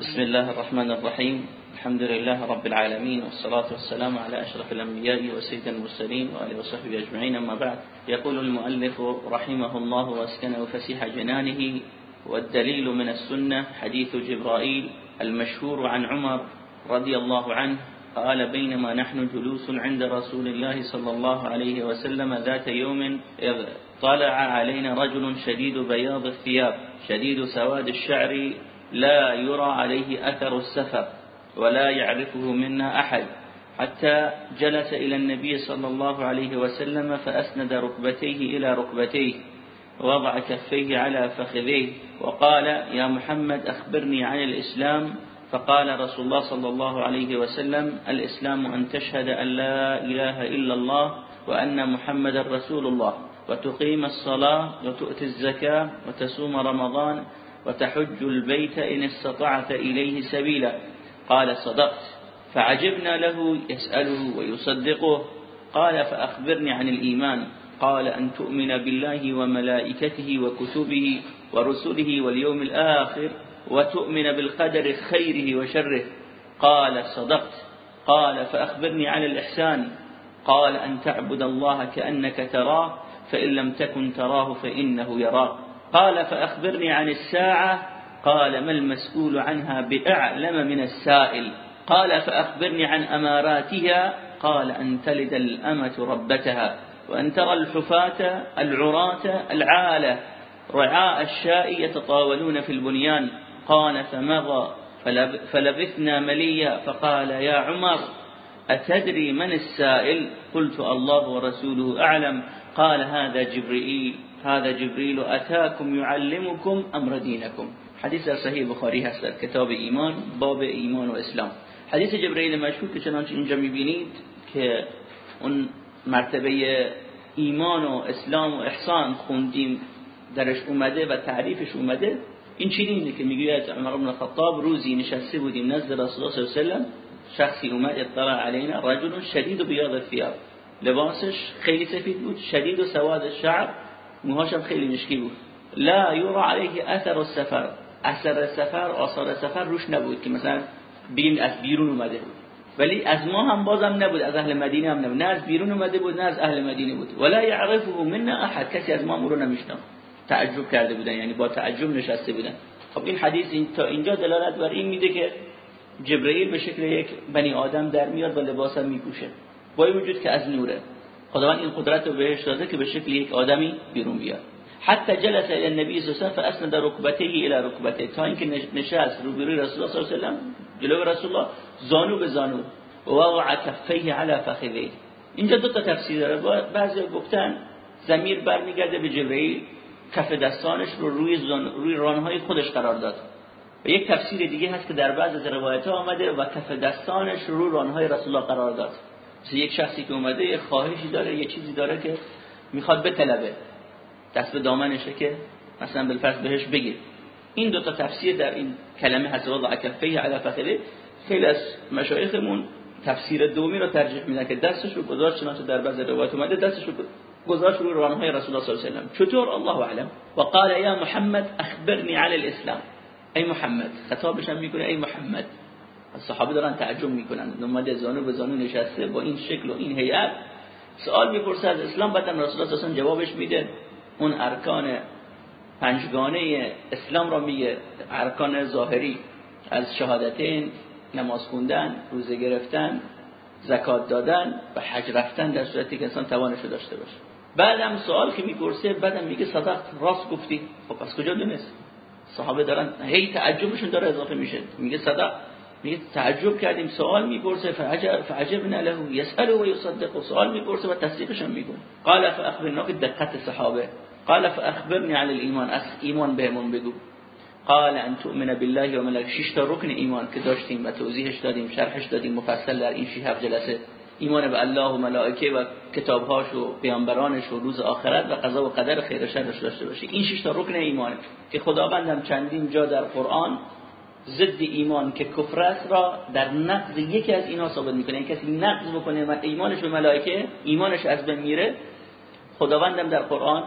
بسم الله الرحمن الرحيم الحمد لله رب العالمين والصلاة والسلام على أشرف الأنبياء وسيد المرسلين وآله وصحبه أجمعين أما بعد يقول المؤلف رحمه الله واسكنه فسيح جنانه والدليل من السنة حديث جبرائيل المشهور عن عمر رضي الله عنه قال بينما نحن جلوس عند رسول الله صلى الله عليه وسلم ذات يوم إذ طلع علينا رجل شديد بياض الثياب شديد سواد الشعر لا يرى عليه أثر السفر ولا يعرفه منا أحد. حتى جلس إلى النبي صلى الله عليه وسلم فأسند ركبتيه إلى ركبتيه ووضع كفيه على فخذيه وقال يا محمد أخبرني عن الإسلام. فقال رسول الله صلى الله عليه وسلم الإسلام أن تشهد أن لا إله إلا الله وأن محمد رسول الله وتقيم الصلاة وتؤتي الزكاة وتصوم رمضان وتحج البيت إن استطعت إليه سبيلا. قال صدقت. فعجبنا له يسأله ويصدقه. قال فأخبرني عن الإيمان. قال أن تؤمن بالله وملائكته وكتبه ورسله واليوم الآخر وتؤمن بالقدر خيره وشره. قال صدقت. قال فأخبرني عن الإحسان. قال أن تعبد الله كأنك تراه فإن لم تكن تراه فإنه يراك. قال فأخبرني عن الساعة. قال ما المسؤول عنها بأعلم من السائل؟ قال فأخبرني عن أماراتها. قال أن تلد الأمة ربتها وأن ترى الحفاة العراة العالة رعاء الشاء يتطاولون في البنيان. قال فمضى فلبثنا مليا. فقال يا عمر أتدري من السائل؟ قلت الله ورسوله أعلم. قال هذا جبريل هذا جبريل أتاكم يعلمكم أمر دينكم. حدیث در صحیح بخاری هست در کتاب ایمان باب ایمان و اسلام. حدیث جبرئیل مشهور که چنانچه اینجا می‌بینید که اون مرتبه ایمان و اسلام و احسان خوندیم درش اومده و تعریفش اومده. این چیزی که می‌گوید عمر بن الخطاب روزی نشسته بودیم نزد رسول الله صلی الله علیه و شخصی اومد اطلع علینا رجل شدید و بیاض الثياب لباسش خیلی سفید بود شدید و سواد الشعر موهاش هم خیلی مشکی بود. لا یرا علیه اثر السفر. اثر سفر آثار سفر روش نبود که مثلا بیم از بیرون اومده بود. ولی از ما هم بازم نبود از اهل مدینه هم نبود. نه از بیرون اومده بود نه از اهل مدینه بود. ولا یعرفه منا احد. کسی از ما رو نمیشناخت تعجب کرده بودن یعنی با تعجب نشسته بودن. خب این حدیث این تا اینجا دلالت بر این میده که جبرئیل به شکل یک بنی آدم در میاد و لباسم میپوشه. با وجود که از نوره. خداوند این قدرت رو بهش داده که به شکل یک آدمی بیرون بیاد. حتی جلس الى النبي صلی الله علیه و فاسند ركبتيه الى ركبته تا اینکه نشست روبروی رسول الله صلی الله علیه و جلو رسول الله زانو به زانو. و وضع کفیه علی فخذه اینجا دو تا تفسیر داره. بعضی گفتن ضمیر برمیگرده به جبرئیل. کف دستانش رو روی زان روی رانهای خودش قرار داد. و یک تفسیر دیگه هست که در بعض از روایت ها آمده و کف دستانش رو رانهای رسول الله قرار داد. یک شخصی که اومده یه خواهشی داره یه چیزی داره که می‌خواد بطلبه. دست به دامنشه که مثلا بالفرض بهش بگیر این دو تا تفسیر در این کلمه هست وضع کفیه علی فخذه خیلی از مشایخمون تفسیر دومی رو ترجیح میدن که دستش رو گذاشت چنانچه در بعض روایات اومده دستش رو گذاشت رو رانهای رسول الله صلی الله علیه و سلم. چطور؟ الله اعلم. و قال یا محمد اخبرنی علی الاسلام. ای محمد خطابش هم می‌کنه ای محمد. صحابه دارن تعجب می‌کنن. اومده زانو به زانو نشسته با این شکل و این هیئت. سوال می‌پرسه از اسلام بعد رسول الله صلی جوابش میده. اون ارکان پنجگانه اسلام را میگه ارکان ظاهری. از شهادتین نماز خوندن روزه گرفتن زکات دادن و حج رفتن در صورتی که انسان توانش داشته باشه. بعدم سوال که می‌پرسه بعدم میگه صدق راست گفتی. خب پس کجا دونست؟ صحابه دارن هی تعجبشون داره اضافه میشه. میگه صدق. میگه تعجب کردیم سوال می‌پرسه فعجب فعجبنا له يسأل و يصدق سوال می‌پرسه و تصدیقش هم می‌کنه قال فاخبرنا که دقت صحابه قال فاخبرني عن الايمان از ایمان بهمون بگو. قال ان تؤمن بالله و ملائکته شش تا رکن ایمان که داشتیم و توضیحش دادیم شرحش دادیم مفصل در این 6 جلسه. ایمان به الله و ملائکه و کتابهاش و پیامبرانش و روز آخرت و قضا و قدر خیر و شرش داشته باشی. این 6 تا رکن ایمان که خداوندم چندین جا در قرآن ضد ایمان که کفر است را در نقض یکی از اینا ثابت می‌کنه. این کسی نقض بکنه ایمانش به ملائکه ایمانش از بین میره خداوندم در قرآن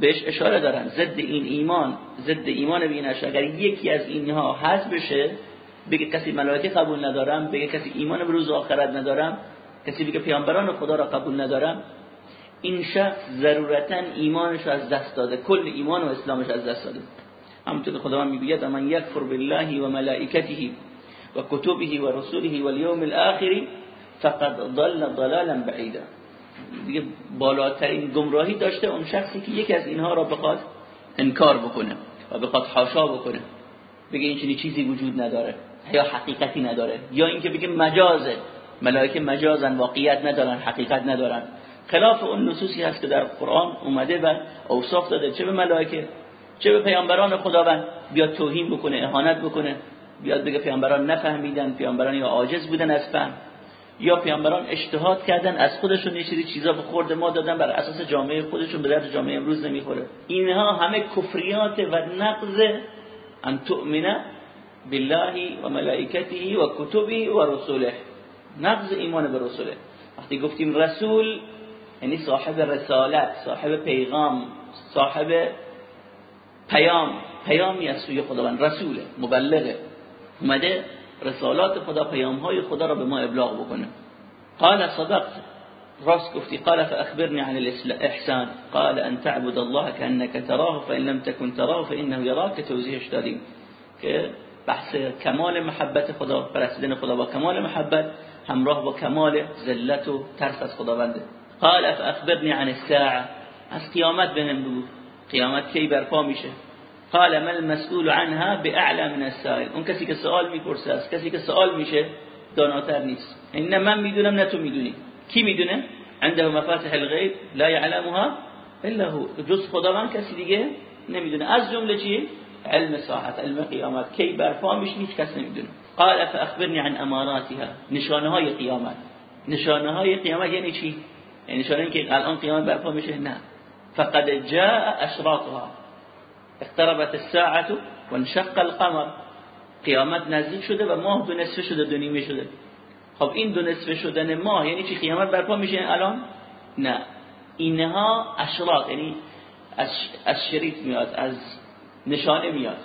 بهش اشاره دارن. ضد این ایمان ضد ایمان به این اگر یکی از اینها حذف بشه بگه کسی ملائکه قبول ندارم بگه کسی ایمان به روز آخرت ندارم کسی بگه پیامبران خدا را قبول ندارم این شخص ضرورتا ایمانش از دست داده. کل ایمان و اسلامش از دست داده. همونطور خداوند می‌گوید من یکفر بالله و ملائکته و کتبه و رسوله و اليوم الاخر فقد ضل ضلالا بعیدا. دیگه بالاترین گمراهی داشته اون شخصی که یکی از اینها را بخواد انکار بکنه و بخواد حاشا بکنه. بگه این چیزی وجود نداره یا حقیقتی نداره یا اینکه بگه مجازه. ملائکه مجازن واقعیت ندارن حقیقت ندارن. خلاف اون نصوصی هست که در قرآن اومده و اوصاف داده. چه به ملائکه؟ چه به پیامبران خداوند بیاد توهین بکنه اهانت بکنه بیاد بگه پیامبران نفهمیدن پیامبران یا عاجز بودن از فهم یا پیامبران اجتهاد کردن از خودشون یه چیزی چیزا به خورد ما دادن بر اساس جامعه خودشون به درد جامعه امروز نمی‌خوره. اینها همه کفریات و نقض ان تؤمن بالله و ملائکته و کتبه و رسوله نقض ایمان به رسوله وقتی گفتیم رسول یعنی صاحب رسالت صاحب پیغام صاحب پیام پیامی از سوی خداوند رسوله مبلغه. اومده رسالات خدا پیام های خدا را به ما ابلاغ بکنه. قال صدقت. راست گفتی قال فاخبرني عن الاحسان قال ان تعبد الله كانك تراه فان لم تكن تراه فانه يراك توضیحش دادیم که بحث کمال محبت خدا پرستیدن خدا با کمال محبت همراه با کمال ذلت و ترس از خداونده. قال فاخبرني عن الساعه از قیامت بهم بگو. قیامت کی برپا میشه. قال ما المسئول عنها باعلى من السائل. اون کسی که سوال می‌پرسه از کسی که سوال میشه داناتر نیست. این نه من می‌دونم نه تو می‌دونی. کی می‌دونه؟ عنده مفاتح الغیب لا يعلمها الا هو. جز خداوند کسی دیگه نمی‌دونه. از جمله چی؟ علم ساعت علم قیامت. کی برپا میشه؟ هیچ کس نمی‌دونه. قال فاخبرني عن اماراتها نشانه های قیامت. نشانه های قیامت یعنی چی؟ یعنی نشانه که الان قیامت برپا میشه؟ نه. فقد جاء اشراطها اقتربت الساعه وانشق القمر. قیامت نزدیک شده و ماه دو نصف شده دو نیمه شده. خب این دو نصف شدن ماه یعنی چی؟ قیامت برپا میشه الان؟ نه. اینها اشراط یعنی از شریط میاد از نشانه میاد.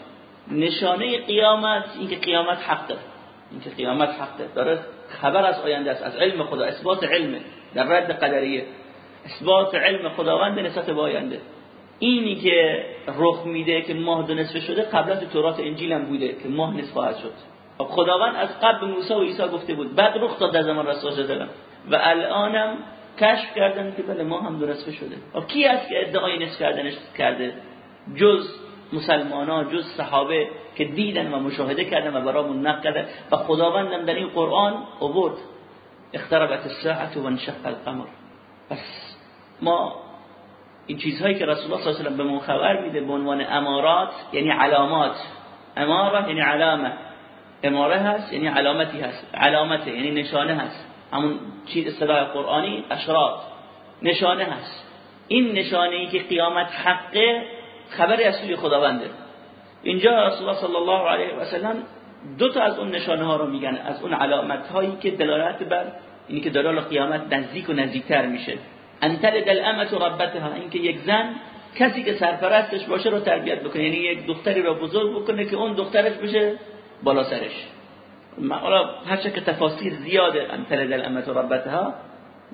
نشانه قیامت اینکه قیامت حق داره. اینکه قیامت حق داره. داره خبر از آینده است از علم خدا اثبات علم در رد قدریه. اثبات علم خداوند نسبت به آینده. اینی که رخ میده که ماه دو نصف شده قبلا تو تورات انجیل هم بوده که ماه نصف خواهد شد. خب خداوند از قبل موسی و عیسی گفته بود بعد رخ داد در زمان رسول دادم و الانم کشف کردن که بله ماه هم دو شده. و خب کی است که ادعای نصف کردنش کرده؟ جز مسلمان جز صحابه که دیدن و مشاهده کردن و برامون نقل و خداوندم در این قرآن عبود اختربت الساعت و انشق القمر. پس ما این چیزهایی که رسول الله صلی الله علیه و به ما خبر میده به عنوان امارات یعنی علامات. اماره یعنی علامه. اماره هست یعنی علامتی هست. علامته یعنی نشانه هست. همون چیز اصطلاح قرآنی اشراط نشانه هست. این نشانه ای که قیامت حقه خبری از سوی خداونده. اینجا رسول الله صلی الله علیه و سلم دو تا از اون نشانه ها رو میگن. از اون علامت هایی که دلالت بر اینی که دلال قیامت نزدیک و نزدیکتر میشه. انتل دل امت ربتها. اینکه یک زن کسی که سرپرستش باشه رو تربیت بکنه. یعنی یک دختری رو بزرگ بکنه که اون دخترش بشه بالا سرش. حالا هرچه که تفاصیل زیاده انتل دل امت ربتها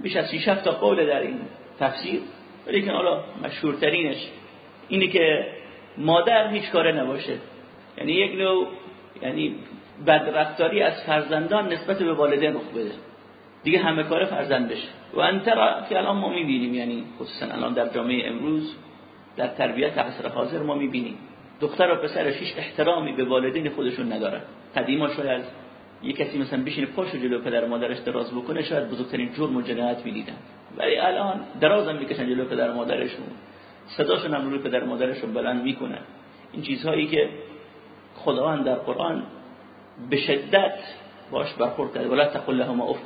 بیش از 6 تا قول در این تفسیر. ولی حالا مشهورترینش اینه که مادر هیچ کاره نباشه. یعنی یک نوع یعنی بدرفتاری از فرزندان نسبت به والدین رخ بده. دیگه همه کار فرزند بشه و انترا که الان ما می‌بینیم یعنی خصوصا الان در جامعه امروز در تربیت عصر حاضر ما می‌بینیم. دختر و پسرش هیچ احترامی به والدین خودشون نداره قدیما شاید یه کسی مثلا بشینه پاشو جلو پدر و مادرش دراز بکنه شاید بزرگترین جرم و جنایت می‌دیدن. ولی الان درازم می‌کشن جلو پدر و مادرشون. صداشون هم روی پدر مادرشون بلند می‌کنن. این چیزهایی که خداوند در قرآن به شدت باش برخورد کرده. ولا تقل لهما اف.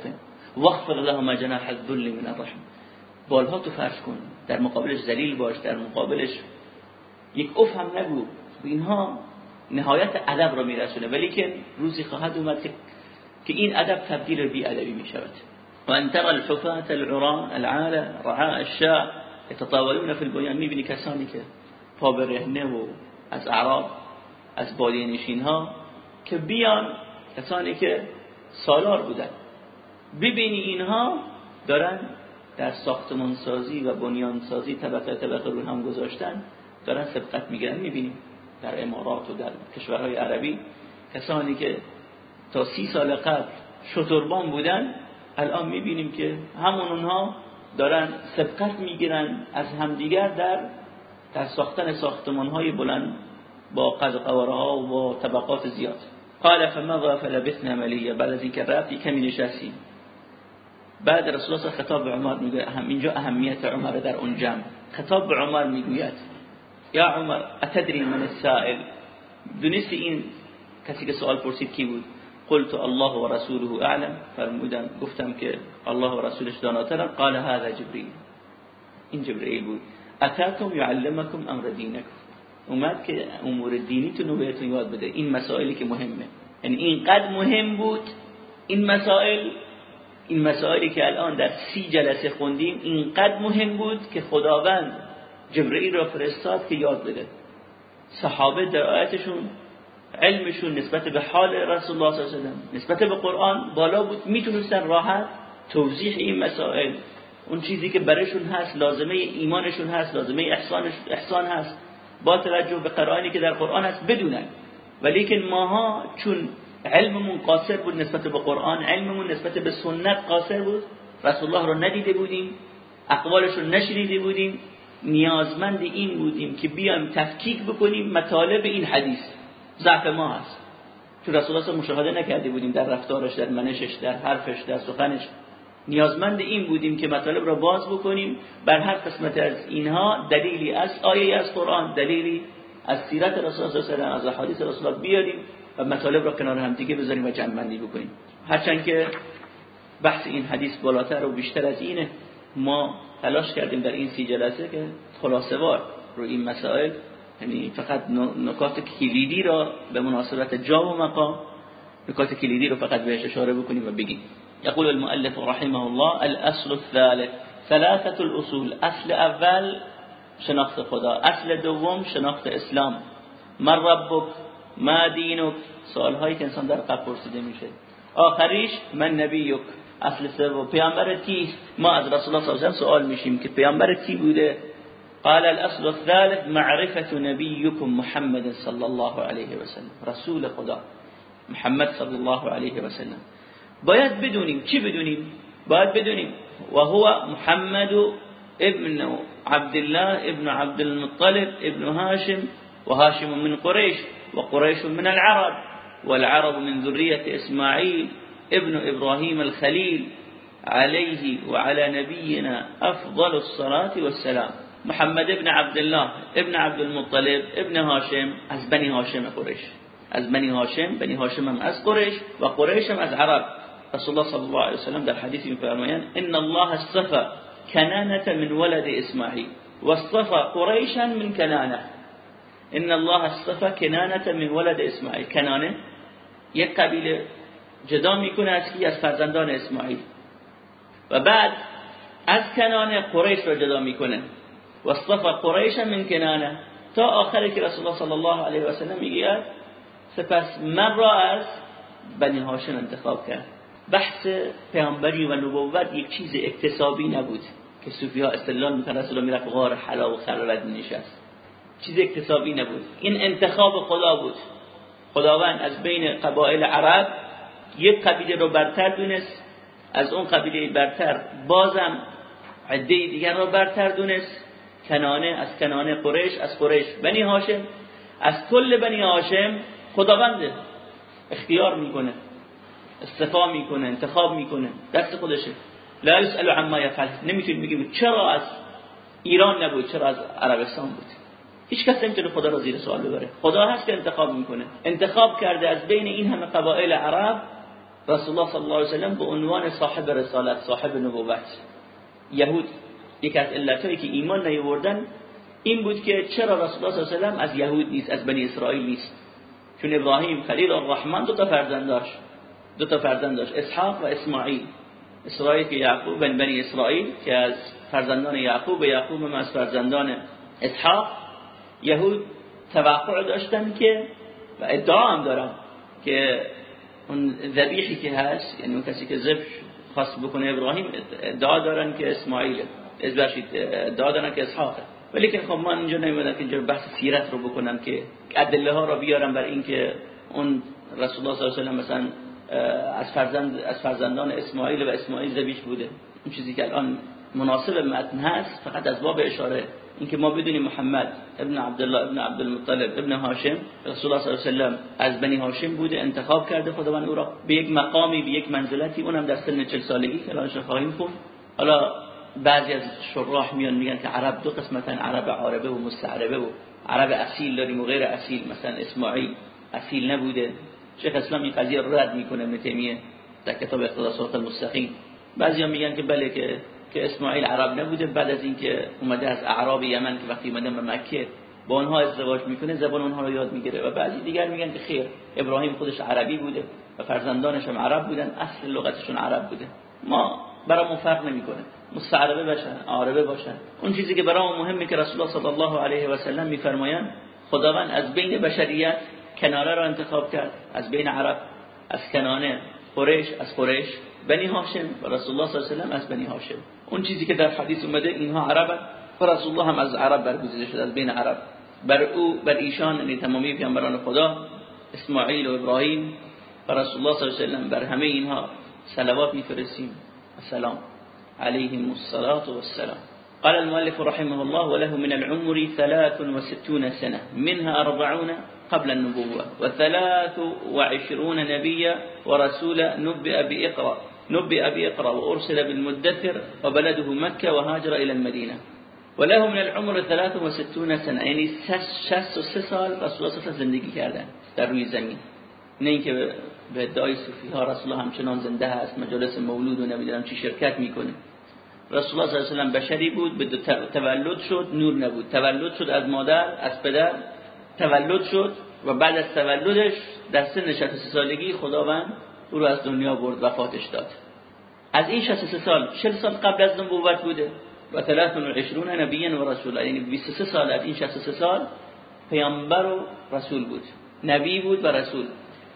واخفض لهما جناح الذل من الرحم بالها تو فرض کن. در مقابلش ذلیل باش در مقابلش یک اف هم نگو. اینها نهایت ادب رو میرسونه. ولی که روزی خواهد اومد که این ادب تبدیل بی ادبی می‌شود. و انتر الحفاة العراء العالة رعاء الشاء. تطاولون فی البیان می‌بینی کسانی که پا و از اعراب از بادی نشین ها که بیان کسانی که سالار بودن. ببینی اینها دارن در ساختمان سازی و بنیان سازی طبقه طبقه رو هم گذاشتن دارن سبقت می‌گیرن. می‌بینیم در امارات و در کشورهای عربی کسانی که تا سی سال قبل شتربان بودن الان می‌بینیم که همون اونها دارن سبقت می‌گیرن از همدیگر در در ساختن ساختمان های بلند با قد قواره ها و با طبقات زیاد. قال فمضى فلبثنا ملیه بعد از اینکه رفت کمی نشستیم بعد رسول الله خطاب به عمر میگه اهم اینجا اهمیت عمر در اون جمع. خطاب به عمر می‌گوید یا عمر اتدری من السائل؟ دونستی این کسی که سوال پرسید کی بود؟ قلت الله و رسوله اعلم. فرمودم گفتم که الله و رسولش داناترن. قال هذا جبريل این جبرئیل بود. اتاکم یعلمکم امر دینکم. اومد که امور دینیتون رو بهتون یاد بده. این مسائلی که مهمه. یعنی اینقدر مهم بود این مسائل این مسائلی که الان در سی جلسه خوندیم اینقدر مهم بود که خداوند جبرئیل را فرستاد که یاد بده. صحابه در آیتشون علمشون نسبت به حال رسول الله صلی الله علیه و نسبت به قرآن بالا بود می‌تونستن راحت توضیح این مسائل. اون چیزی که برشون هست لازمه ایمانشون هست لازمه احسان هست. با توجه به قرآنی که در قرآن هست بدونن. ولیکن ماها چون علممون قاصر بود نسبت به قرآن علممون نسبت به سنت قاصر بود. رسول الله رو ندیده بودیم اقوالش رو نشنیده بودیم. نیازمند این بودیم که بیایم تفکیک بکنیم مطالب این حدیث. ضعف ما هست. چون رسول الله مشاهده نکرده بودیم در رفتارش در منشش در حرفش در سخنش. نیازمند این بودیم که مطالب را باز بکنیم. بر هر قسمت از اینها دلیلی از آیه از قرآن دلیلی از سیرت رسول الله صلی از حدیث رسول الله بیاریم و مطالب را کنار هم دیگه بذاریم و جمع بندی بکنیم. هرچند که بحث این حدیث بالاتر و بیشتر از اینه ما تلاش کردیم در این سی جلسه که خلاصه وار رو این مسائل یعنی فقط نکات کلیدی را به مناسبت جا و مقام نکات کلیدی رو فقط بهش اشاره بکنیم و بگیم. يقول المؤلف رحمه الله الاصل الثالث ثلاثه الاصول اصل اول شناخت خدا. اصل دوم شناخت اسلام. من ربک؟ ما دینک؟ سوال هایی که انسان در قبل پرسیده میشه. آخریش من نبیک. اصل سوم پیامبر کیست ما از رسول الله صلی علیه و سوال میشیم که پیامبر کی بوده؟ قال الاصل الثالث معرفة نبيكم محمد صلى الله عليه وسلم رسول خدا محمد صلى الله عليه وسلم باید بدونیم. چی بدونیم؟ باید بدونیم. و هو محمد ابن عبد الله ابن عبد المطلب ابن هاشم وهاشم من قريش وقريش من العرب والعرب من ذرية إسماعيل ابن إبراهيم الخليل. عليه وعلى نبينا أفضل الصلاة والسلام. محمد ابن عبد الله ابن عبد المطلب ابن هاشم از بني هاشم قريش. از بني هاشم بني هاشم هم از قريش و قريش هم از عرب. رسول الله صلى الله عليه وسلم در حديث میفرمایند إن الله اصطفى كنانة من ولد اسماعيل واصطفى قريشا من كنانة. ان الله اصطفى كنانة من ولد اسماعيل کنانه یک قبیله جدا می‌کنه از کی؟ از فرزندان اسماعیل. و بعد از کنانه قریش را جدا می‌کنه. واصطفى قریش من کنانه. تا آخری که رسول الله صلی الله علیه و سلم میگه سپس من را از بنی هاشم انتخاب کرد. بحث پیامبری و نبوت یک چیز اکتسابی نبود که صوفی ها استدلال می‌کنن رسول الله می‌رفت غار حلا و خلوت نشست چیز اکتسابی نبود. این انتخاب خدا بود. خداوند از بین قبایل عرب یک قبیله رو برتر دونست از اون قبیله برتر بازم عده دیگر رو برتر دونست. کنانه از کنانه قریش از قریش بنی هاشم. از کل بنی هاشم خداوند اختیار می‌کنه. استفا می‌کنه انتخاب می‌کنه دست خودشه. لا يسأل عما يفعل. نمی‌تونی بگی چرا از ایران نبود چرا از عربستان بود. هیچ کس نمی‌تونه خدا را زیر سوال ببره. خدا هست که انتخاب می‌کنه. انتخاب کرده از بین این همه قبایل عرب رسول الله صلی الله علیه و سلم به عنوان صاحب رسالت صاحب نبوت. یهود یک از علتایی که ایمان نیاوردن این بود که چرا رسول الله صلی الله علیه و از یهود نیست از بنی اسرائیل نیست. چون ابراهیم خلیل الرحمن دو تا فرزند داشت. دو تا فرزند داشت اسحاق و اسماعیل. اسرائیل که یعقوب بن بنی اسرائیل که از فرزندان یعقوب و یعقوب هم از فرزندان اسحاق یهود توقع داشتن که و ادعا هم دارن که اون ذبیحی که هست یعنی اون کسی که ذبح خاص بکنه ابراهیم ادعا دارن که اسماعیل ادعا دارن که اسحاقه ولی که خب من اینجا نمی‌دونم که اینجا بحث سیرت رو بکنم که ادله ها رو بیارم بر اینکه اون رسول الله صلی الله علیه و مثلا از فرزند از فرزندان اسماعیل و اسماعیل ذبیح بوده. اون چیزی که الان مناسب متن هست فقط از باب اشاره. اینکه ما بدونیم محمد ابن عبدالله ابن عبدالمطلب ابن هاشم رسول الله صلی الله علیه و از بنی هاشم بوده انتخاب کرده خداوند او را به یک مقامی به یک منزلتی اونم در سن 40 سالگی که الان خواهیم خون حالا بعضی از شراح میان میگن که عرب دو قسمتن عرب عربه و مستعربه و عرب اصیل داریم و غیر اصیل. مثلا اسماعیل اصیل نبوده. شیخ اسلام این قضیه رد می‌کنه ابن تیمیه در کتاب اقتضاء المستقیم. بعضیا میگن که بله که که اسماعیل عرب نبوده بعد از اینکه اومده از اعراب یمن که وقتی اومده به مکه با اونها ازدواج می‌کنه زبان اونها رو یاد می‌گیره و بعضی دیگر میگن که خیر ابراهیم خودش عربی بوده و فرزندانش هم عرب بودن اصل لغتشون عرب بوده. ما برامون فرق نمی‌کنه. مستعربه باشن عربه باشن. اون چیزی که برامون مهمه که رسول الله صلی الله علیه و سلم میفرمایند خداوند از بین بشریت کناره را انتخاب کرد. از بین عرب از کنانه قریش از قریش. بنی هاشم و رسول الله صلی الله علیه و از بنی هاشم. اون چیزی که در حدیث اومده اینها عرب و رسول الله هم از عرب برگزیده شده از بین عرب. بر او بر ایشان یعنی تمامی پیامبران خدا اسماعیل و ابراهیم و رسول الله صلی الله علیه و بر همه اینها صلوات میفرستیم. السلام عليهم الصلاة والسلام. قال المؤلف رحمه الله وله من العمر ثلاث وستون سنة منها أربعون قبل النبوة. وثلاث وعشرون نبيا ورسولا نبئ بإقرأ نبئ بإقرأ وأرسل بالمدثر وبلده مكة وهاجر إلى المدينة. وله من العمر ثلاث وستون سنة. يعني شست و سه سال رسول الله زندگی کردن در روی زمین. نه اینکه به ادعای صوفی رسول الله همچنان زنده هست مجالس مولود و نمی‌دونم چی شرکت می‌کنه. رسول الله صلی الله علیه و بشری بود به تولد شد نور نبود. تولد شد از مادر از پدر تولد شد و بعد از تولدش در سن 63 سالگی خداوند او رو از دنیا برد وفاتش داد. از این 63 سال 40 سال قبل از نبوت بوده. و 23 نبی و رسول یعنی 23 سال از این 63 سال پیامبر و رسول بود. نبی بود و رسول.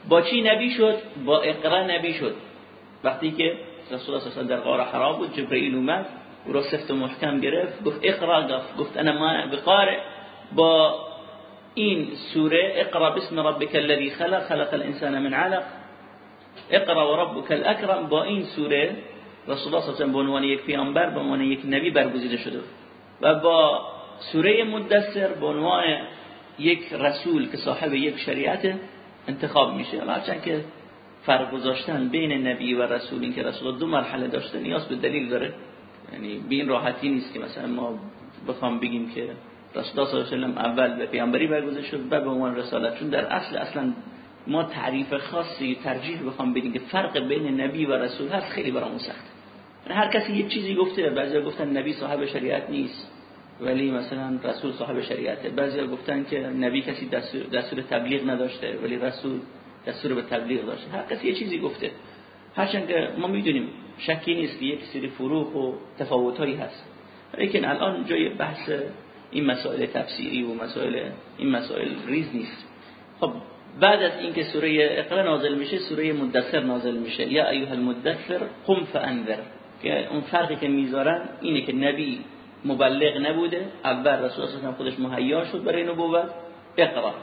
با چی نبی شد؟ با اقرا نبی شد. وقتی که رسول الله صلی در غار حرا بود جبرئیل اومد او را سفت و محکم گرفت گفت اقرا گفت گفت انا ما بقارئ. با این سوره اقرا بسم ربک الذی خلق خلق الانسان من علق. اقرا و ربک الاکرم. با این سوره رسول الله صلی به عنوان یک پیامبر به عنوان یک نبی برگزیده شده. و با سوره مدثر به عنوان یک رسول که صاحب یک شریعت انتخاب میشه. هرچند که فرق گذاشتن بین نبی و رسول این که رسول دو مرحله داشته نیاز به دلیل داره. یعنی به راحتی نیست که مثلا ما بخوام بگیم که رسول الله صلی الله علیه اول به پیامبری برگزیده شد و به عنوان رسالت چون در اصل اصلا ما تعریف خاصی ترجیح بخوام بدیم که فرق بین نبی و رسول هست خیلی برامون سخته. یعنی هر کسی یک چیزی گفته بعضی گفتن نبی صاحب شریعت نیست ولی مثلا رسول صاحب شریعته بعضی گفتن که نبی کسی دستور, دستور تبلیغ نداشته ولی رسول دستور به تبلیغ داشته. هر کسی یه چیزی گفته. هرچند که ما می‌دونیم شکی نیست که یک سری فروق و تفاوتایی هست. لیکن الان جای بحث این مسائل تفسیری و مسائل این مسائل ریز نیست. خب بعد از اینکه سوره اقرا نازل میشه سوره مدثر نازل میشه. یا ایها المدثر قم فانذر. که اون فرقی که می‌ذارن اینه که نبی مبلغ نبوده. اول رسول الله خودش مهیا شد برای نبوت. اقرا.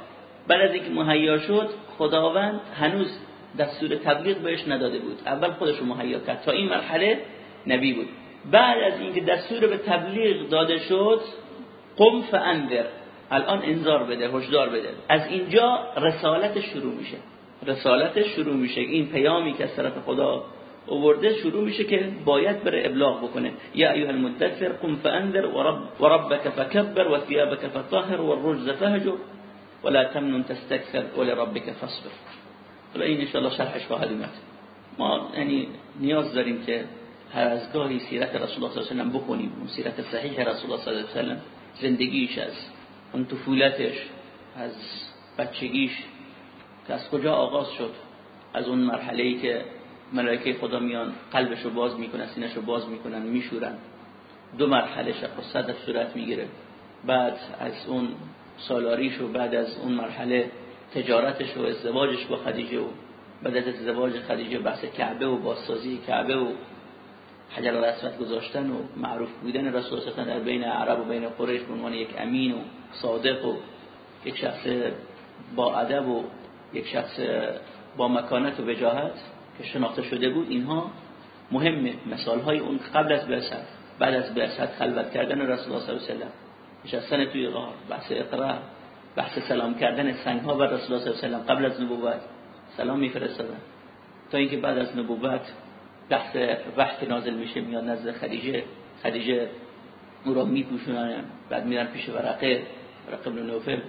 بعد از اینکه مهیا شد خداوند هنوز دستور تبلیغ بهش نداده بود. اول خودش رو مهیا کرد. تا این مرحله نبی بود. بعد از اینکه دستور به تبلیغ داده شد قم فانذر. الان انذار بده هشدار بده. از اینجا رسالت شروع میشه. رسالت شروع میشه. این پیامی که از طرف خدا اوورده شروع میشه که باید بره ابلاغ بکنه. یا ایها المدثر قم فانذر ورب وربك فكبر وثيابك فطهر والرجز فهجر ولا تمنن تستكثر ولربك فاصبر. حالا این ان شرحش خواهد اومد. ما یعنی نیاز داریم که هر از گاهی سیرت رسول الله صلی الله علیه و بخونیم. اون سیرت صحیح رسول الله صلی الله علیه و سلم. زندگیش از اون طفولتش از بچگیش که از کجا آغاز شد؟ از اون مرحله ای که ملائکه خدا میان قلبش رو باز می‌کنن سینش رو باز می‌کنن میشورن. دو مرحله شق و صدف صورت می‌گیره. بعد از اون سالاریش و بعد از اون مرحله تجارتش و ازدواجش با خدیجه و بعد از ازدواج خدیجه بحث کعبه و بازسازی کعبه و حجر الاسود گذاشتن و معروف بودن رسول الله در بین عرب و بین قریش به عنوان یک امین و صادق و یک شخص با ادب و یک شخص با مکانت و وجاهت که شناخته شده بود اینها مهمه مثال های اون قبل از بعثت بعد از بعثت خلوت کردن رسول الله صلی الله علیه و نشستن توی غار بحث اقرا بحث سلام کردن سنگ ها بر رسول الله صلی الله علیه و قبل از نبوت. سلام میفرستادن. تا اینکه بعد از نبوت بحث وحی نازل میشه میاد نزد خدیجه خدیجه او را میپوشونن بعد میرن پیش ورقه ورقه بن نوفل.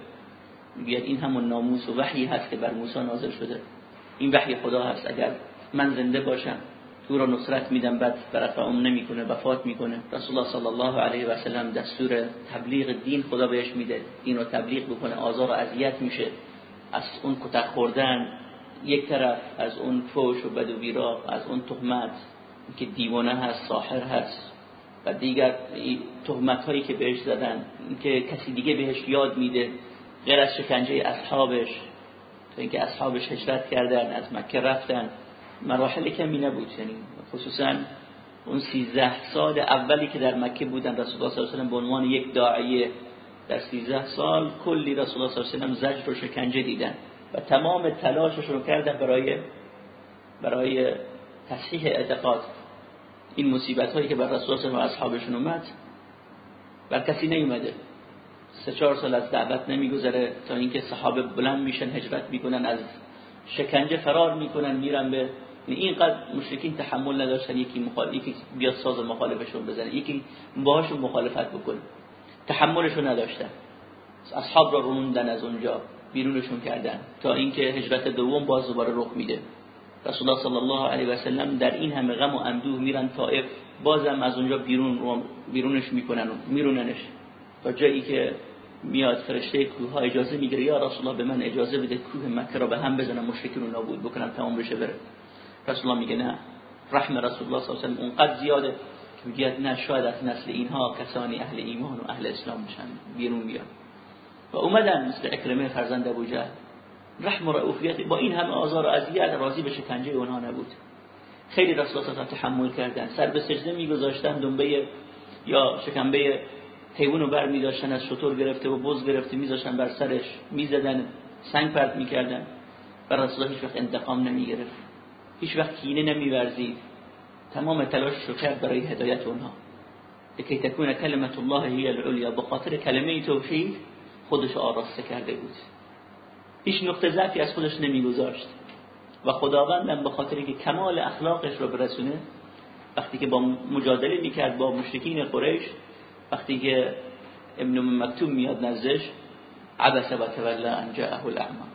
میگه این همون ناموس و وحی هست که بر موسی نازل شده. این وحی خدا هست. اگر من زنده باشم تو را نصرت میدم بعد ورقه اون نمی‌کنه وفات می‌کنه. رسول الله صلی الله علیه و سلم دستور تبلیغ دین خدا بهش میده. این رو تبلیغ بکنه آزار و اذیت میشه. از اون کتک خوردن یک طرف از اون فوش و بد و بیراه از اون تهمت که دیوانه هست ساحر هست و دیگر تهمت هایی که بهش زدن که کسی دیگه بهش یاد میده غیر از شکنجه اصحابش تا اینکه اصحابش هجرت کردن از مکه رفتن مراحل کمی نبود. یعنی خصوصا اون سیزده سال اولی که در مکه بودن رسول الله صلی الله علیه و به عنوان یک داعیه در سیزده سال کلی رسول الله صلی الله علیه و زجر و شکنجه دیدن. و تمام تلاشش رو کردن برای برای تصحیح اعتقاد. این مصیبت هایی که بر رسول و اصحابشون اومد بر کسی نیومده. سه چهار سال از دعوت نمیگذره تا اینکه صحابه بلند میشن هجرت می‌کنن از شکنجه فرار می‌کنن میرن به اینقدر مشرکین تحمل نداشتن یکی مخالف یکی بیاد ساز مخالفشون بزنه یکی باهاشون مخالفت بکنه. تحملشون نداشتن. اصحاب را روندن از اونجا. بیرونشون کردن. تا اینکه هجرت دوم باز دوباره رخ میده. رسول الله صلی الله علیه و سلم در این همه غم و اندوه میرن طائف. بازم از اونجا بیرون بیرونش می‌کنن و میروننش. تا جایی که میاد فرشته کوه ها اجازه می‌گیره یا رسول الله به من اجازه بده کوه مکه را به هم بزنم مشرکین رو نابود بکنم تمام بشه بره. رسول الله میگه نه رحم رسول الله صلی الله علیه و اونقدر زیاده که میگه نه شاید از نسل اینها کسانی اهل ایمان و اهل اسلام بشن بیرون بیان. و اومدن مثل اکرمه فرزند ابو جهل. رحم و رؤوفیت با این همه آزار و اذیت راضی به شکنجه اونها نبود. خیلی رسول الله تحمل کردن. سر به سجده میگذاشتن دنبه یا شکنبه حیوان رو بر می از شطور گرفته و بز گرفته میذاشتن بر سرش. می‌زدن سنگ پرت می‌کردن. و رسول هیچ وقت انتقام نمی گرفت هیچ وقت کینه نمی ورزید تمام تلاشش رو کرد برای هدایت اونها. لکی تکون کلمت الله هی العلیا. به خاطر کلمه توحید خودش آراسته کرده بود. هیچ نقطه ضعفی از خودش نمیگذاشت. و خداوندم به خاطر که کمال اخلاقش رو برسونه وقتی که با مجادله می‌کرد با مشرکین قریش وقتی که ابن مکتوم میاد نزدش عبس و تولا ان الاعمى.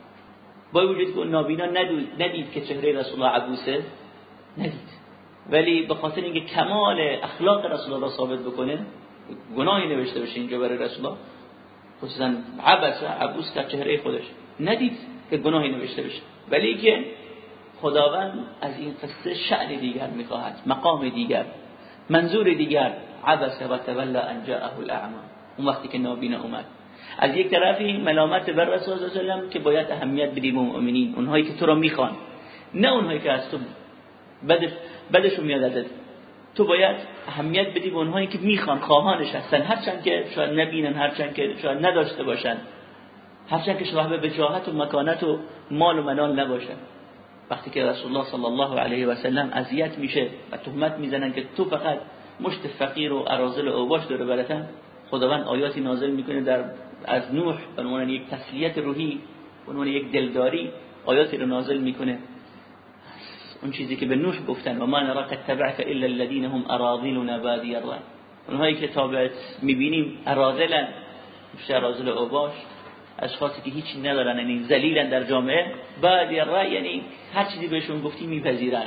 با وجود که نابینا ندید که چهره رسول الله عبوسه ندید. ولی به خاطر اینکه کمال اخلاق رسول الله ثابت بکنه گناهی نوشته بشه اینجا برای رسول الله خصوصا عبس عبوس که چهره خودش. ندید که گناهی نوشته بشه. ولی که خداوند از این قصه شعر دیگر می‌خواهد مقام دیگر منظور دیگر. عبس و تولا ان جاءه الاعمى اون وقتی که نابینا اومد. از یک طرفی ملامت بر رسول الله صلی که باید اهمیت بدیم مؤمنین اونهایی که تو را می‌خوان. نه اونهایی که از تو بدش بدشون میاد ازت. تو باید اهمیت بدی به اونهایی که می‌خوان خواهانش هستن. هرچند که شاید نبینن هرچند که شاید نداشته باشن. هرچند که صاحب بجاهت و مکانت و مال و منال نباشن وقتی که رسول الله صلی الله علیه و سلم اذیت میشه و تهمت می‌زنن که تو فقط مشت فقیر و ارازل و اوباش داره برتن خداوند آیاتی نازل می‌کنه در از نوح به عنوان یک تسلیت روحی به عنوان یک دلداری آیاتی رو نازل می‌کنه. اون چیزی که به نوح گفتن و ما نراک تبعك الا الذين هم اراذلنا بادی الرأی اونهایی که تابعت می‌بینیم اراذلن و اوباش اشخاصی که هیچی ندارن یعنی ذلیلن در جامعه. بادی الرأی یعنی هر چیزی بهشون گفتی میپذیرن.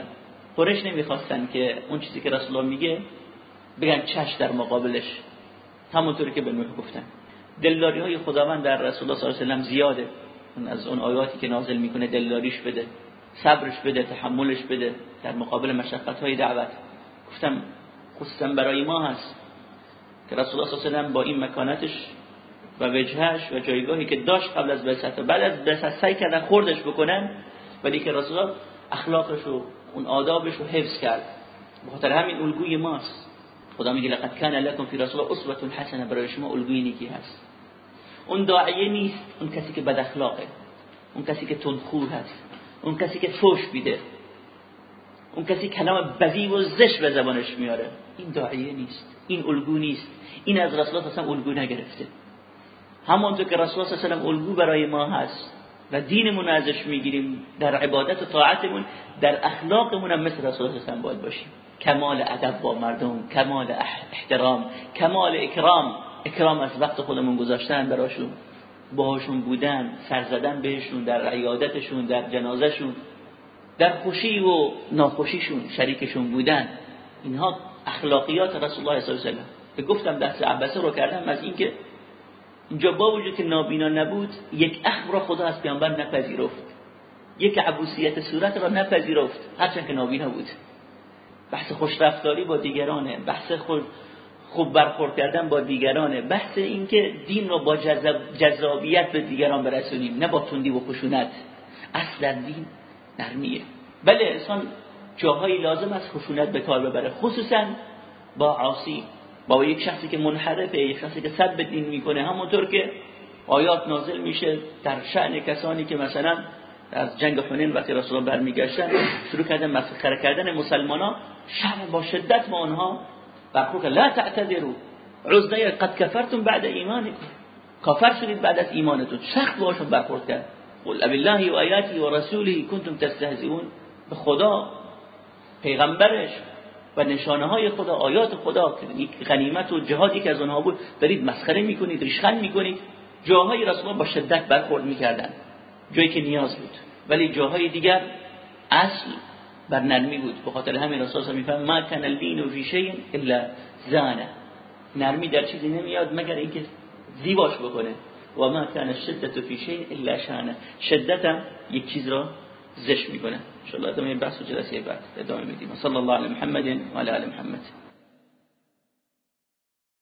قرش نمی‌خواستن که اون چیزی که رسول الله میگه بگن چش در مقابلش. همونطوری که به نوح گفتن. دلداری های خداوند در رسول الله صلی الله علیه و زیاده. از اون آیاتی که نازل می‌کنه دلداریش بده. صبرش بده تحملش بده در مقابل مشقت های دعوت. گفتم خصوصا برای ما هست که رسول الله صلی الله علیه با این مکانتش و وجهش و جایگاهی که داشت قبل از بعثت و بعد از بعثت سعی کردن خوردش بکنن ولی که رسول الله اخلاقش و اون آدابش رو حفظ کرد. بخاطر همین الگوی ماست. خدا میگه لقد کان لكم فی رسول اسوه حسنه برای شما الگوی نیکی هست. اون داعیه نیست. اون کسی که بد اخلاقه. اون کسی که تندخور هست. اون کسی که فوش بیده. اون کسی کلام بدی و زش به زبانش میاره. این داعیه نیست. این الگو نیست. این از رسول الله اصلا الگو نگرفته. همونطور که رسول الله صلی الگو برای ما هست و دینمون ازش می‌گیریم در عبادت و طاعتمون در اخلاقمون هم مثل رسول الله باید باشیم. کمال ادب با مردم کمال احترام کمال اکرام. اکرام از وقت خودمون گذاشتن براشون. باهاشون بودن سر زدن بهشون در عیادتشون در جنازهشون در خوشی و ناخوشیشون شریکشون بودن. اینها اخلاقیات رسول الله صلی الله علیه و گفتم دست عباسه رو کردم از اینکه اینجا با وجود که نابینا نبود یک اخم را خدا از پیامبر نپذیرفت. یک عبوسیت صورت را نپذیرفت هرچند که نابینا بود. بحث خوشرفتاری با دیگرانه بحث خود خوب برخورد کردن با دیگرانه. بحث اینکه دین رو با جذابیت به دیگران برسونیم نه با تندی و خشونت. اصلا دین نرمیه. بله انسان جاهایی لازم است خشونت به کار ببره خصوصا با عاصی با یک شخصی که منحرفه یک شخصی که صد به دین می‌کنه. همونطور که آیات نازل میشه در شأن کسانی که مثلا از جنگ حنین وقتی رسول الله برمیگشتن شروع کردن مسخره کردن مسلمانا شهر با شدت با آنها برخورد لا تعتذروا. عذر قد کفرتم بعد ایمانکم. کافر شدید بعد از ایمانتون. سخت باشون برخورد کرد. قل الله و آیاتی و رسوله کنتم تستهزئون. به خدا پیغمبرش و نشانه های خدا آیات خدا غنیمت و جهادی که از اونها بود. دارید مسخره می‌کنید ریشخند می‌کنید. جاهای رسول با شدت برخورد می‌کردن. جایی که نیاز بود. ولی جاهای دیگر اصل بر نرمی بود. به خاطر همین رسول میفهم ما کن الدین فی شیء الا زانه. نرمی در چیزی نمیاد مگر اینکه زیباش بکنه. و ما کان الشدت فی شیء الا شانه. شدت یک چیز را زش می‌کنه. ان شاء الله بحث و جلسه بعد ادامه میدیم. صلی الله علی محمد و علی محمد.